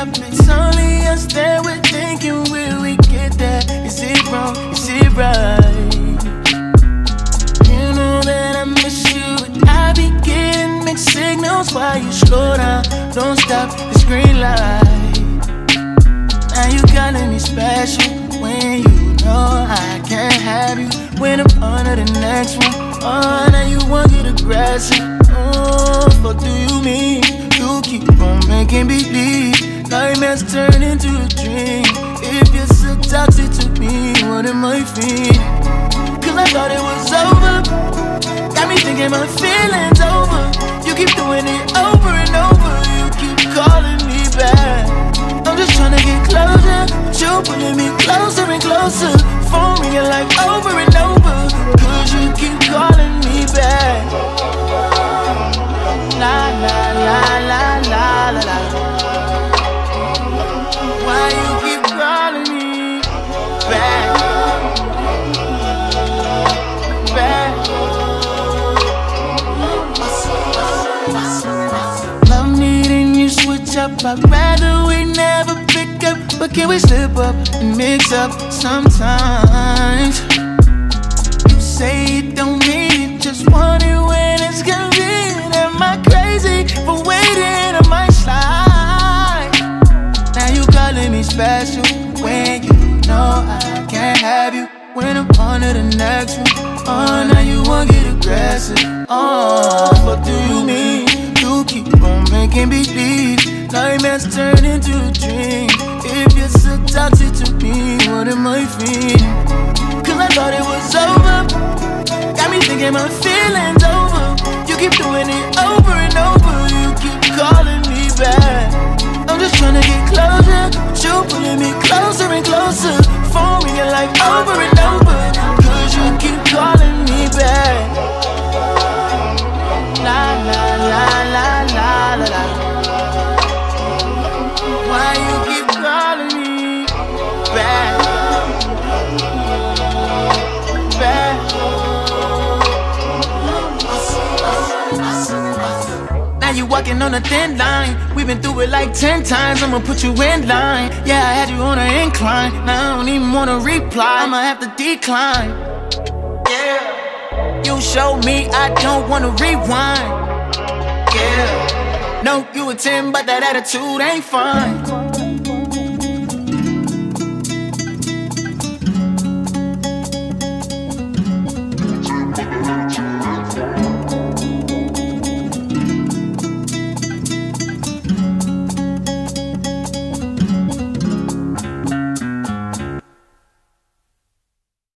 It's only us that we're thinking, will we get there? Is it wrong? Is it right? You know that I miss you, and I be getting mixed signals. Why you slow down? Don't stop It's green light. Now you calling me special when you know I can't have you. When I'm on to the next one, oh, now you want to get aggressive. Oh, what do you mean? You keep on making me leave nightmares turn into a dream. If you're so toxic to me, what am I feeling? Cause I thought it was over. Got me thinking my feelings over. You keep doing it over and over. You keep calling me back. I'm just trying to get closer. But you're pulling me closer and closer. Phone ringing like over and over. Cause you keep calling me back. La la la la la la la. I'd rather we never pick up. But can we slip up and mix up sometimes? You say it don't mean it, just want it when it's convenient. Am I crazy for waiting? I might slide. Now you calling me special when you know I can't have you. When I'm on to the next one, oh, now you won't get aggressive. Oh, what do you mean? You keep on making believe nightmares turn into a dream. If you're so toxic to me, what am I feeling? Cause I thought it was over. Got me thinking my feelings over. Walking on a thin line. We've been through it like ten times. I'ma put you in line. Yeah, I had you on an incline. Now I don't even wanna reply. I'ma have to decline. Yeah. You showed me I don't wanna rewind. Yeah. No, you a 10, but that attitude ain't fine.